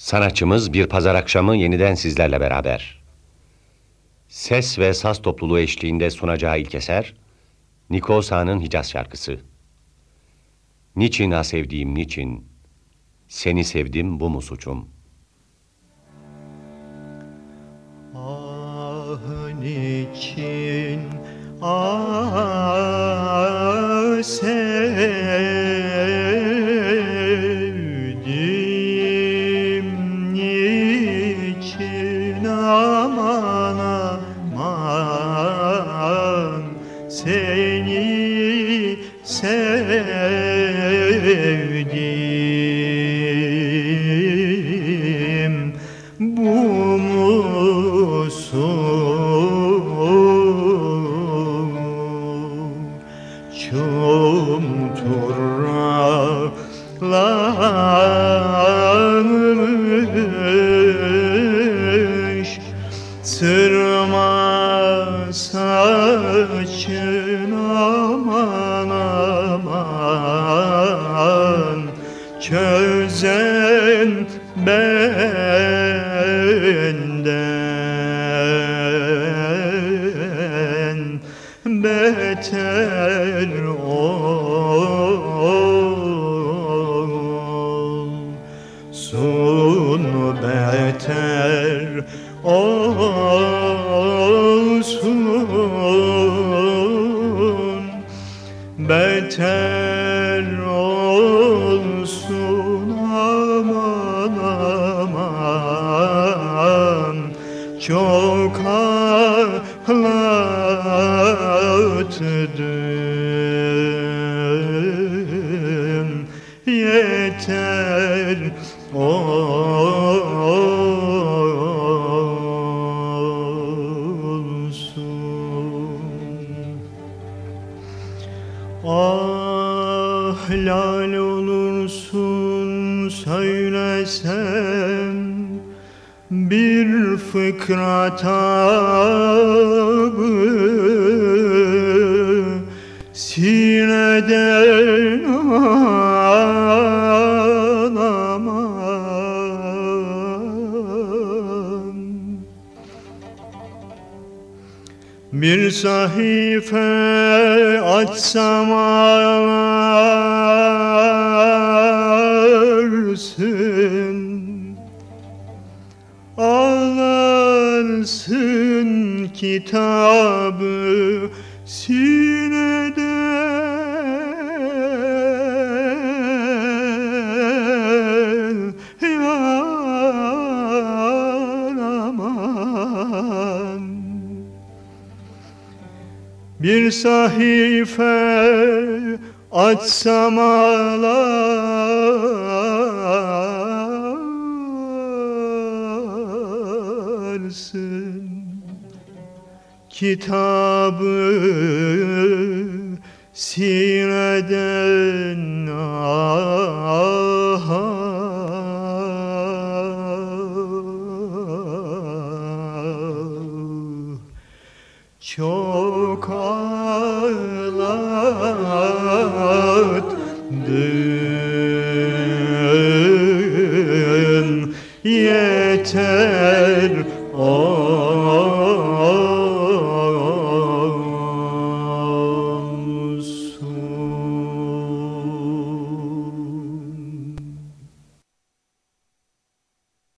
Sanatçımız bir pazar akşamı yeniden sizlerle beraber. Ses ve saz topluluğu eşliğinde sunacağı ilk eser, Niko Sa'nın Hicaz şarkısı. Niçin ha sevdiğim niçin, seni sevdim bu mu suçum? Seni sevdim bu musun? Çum turralanmış saçın aman aman. Çözen benden beter ol. Sun beter olsun Beter olsun aman aman. Çok ağlattın Yeter olsun Ah lal olursun söylesem bir fıkra tabı sineden bir sahife açsam ağlarsın. Ağlarsın kitabı sineden bir sahife açsam ağlarsın. Kitabı sineden ah Çok ağlattın Yeter ağlattın